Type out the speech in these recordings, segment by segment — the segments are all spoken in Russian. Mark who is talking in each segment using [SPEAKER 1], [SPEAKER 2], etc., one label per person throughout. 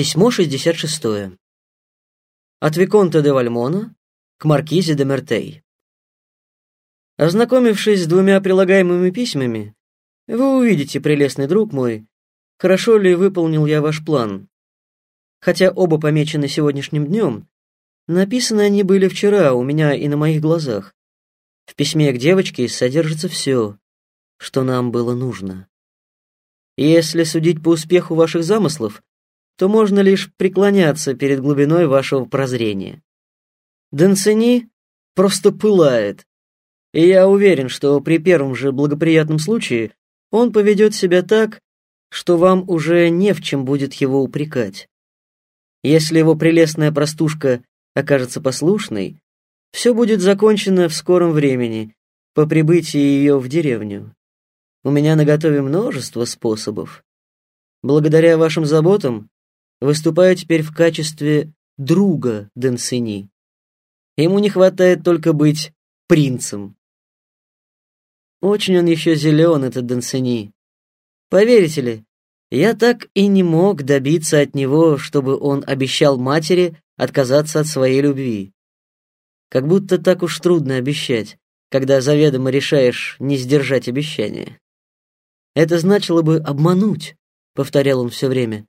[SPEAKER 1] Письмо 66. От Виконта де Вальмона к Маркизе де Мертей. Ознакомившись с двумя прилагаемыми письмами, вы увидите, прелестный друг мой, хорошо ли выполнил я ваш план. Хотя оба помечены сегодняшним днем, написаны они были вчера у меня и на моих глазах. В письме к девочке содержится все, что нам было нужно. Если судить по успеху ваших замыслов, то можно лишь преклоняться перед глубиной вашего прозрения. Денцени просто пылает, и я уверен, что при первом же благоприятном случае он поведет себя так, что вам уже не в чем будет его упрекать. Если его прелестная простушка окажется послушной, все будет закончено в скором времени, по прибытии ее в деревню. У меня наготове множество способов. Благодаря вашим заботам выступаю теперь в качестве друга Денсини. Ему не хватает только быть принцем. Очень он еще зелен, этот Денсини. Поверите ли, я так и не мог добиться от него, чтобы он обещал матери отказаться от своей любви. Как будто так уж трудно обещать, когда заведомо решаешь не сдержать обещание. Это значило бы обмануть, повторял он все время.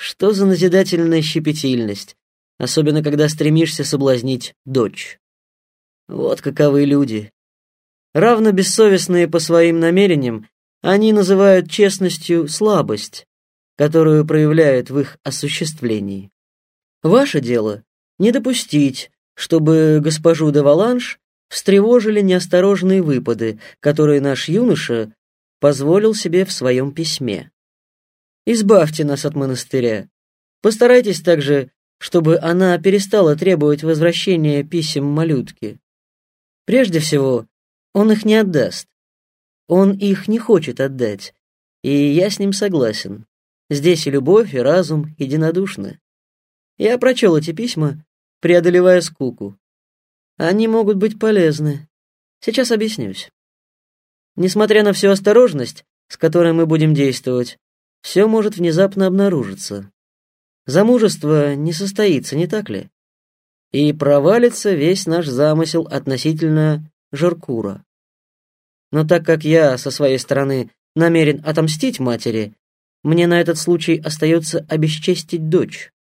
[SPEAKER 1] Что за назидательная щепетильность, особенно когда стремишься соблазнить дочь. Вот каковы люди. Равно бессовестные по своим намерениям, они называют честностью слабость, которую проявляют в их осуществлении. Ваше дело — не допустить, чтобы госпожу де Валанш встревожили неосторожные выпады, которые наш юноша позволил себе в своем письме. Избавьте нас от монастыря. Постарайтесь также, чтобы она перестала требовать возвращения писем малютки. Прежде всего, он их не отдаст. Он их не хочет отдать, и я с ним согласен. Здесь и любовь, и разум единодушны. Я прочел эти письма, преодолевая скуку. Они могут быть полезны. Сейчас объяснюсь. Несмотря на всю осторожность, с которой мы будем действовать, все может внезапно обнаружиться. Замужество не состоится, не так ли? И провалится весь наш замысел относительно Жаркура. Но так как я, со своей стороны, намерен отомстить матери, мне на этот случай остается обесчестить дочь.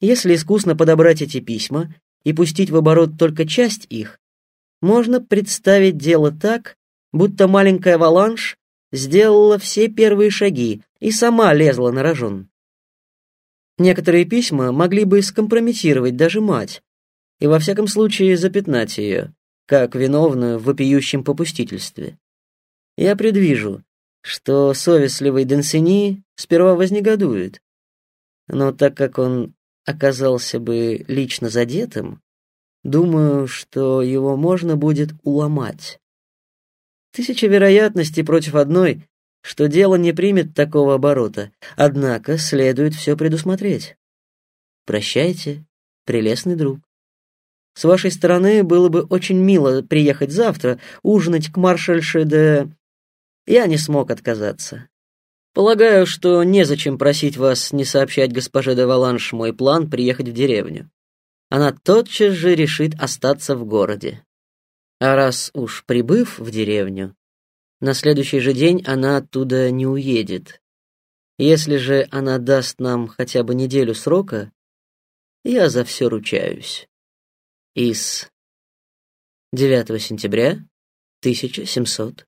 [SPEAKER 1] Если искусно подобрать эти письма и пустить в оборот только часть их, можно представить дело так, будто маленькая Валанш сделала все первые шаги и сама лезла на рожон. Некоторые письма могли бы скомпрометировать даже мать, и во всяком случае запятнать ее, как виновную в вопиющем попустительстве. Я предвижу, что совестливый Денсини сперва вознегодует, но так как он оказался бы лично задетым, думаю, что его можно будет уломать. Тысяча вероятностей против одной, что дело не примет такого оборота, однако следует все предусмотреть. Прощайте, прелестный друг. С вашей стороны было бы очень мило приехать завтра, ужинать к маршальше де... Я не смог отказаться. Полагаю, что незачем просить вас не сообщать госпоже де Валанш мой план приехать в деревню. Она тотчас же решит остаться в городе. А раз уж прибыв в деревню, на следующий же день она оттуда не уедет. Если же она даст нам хотя бы неделю срока, я за все ручаюсь. Из 9 сентября 1700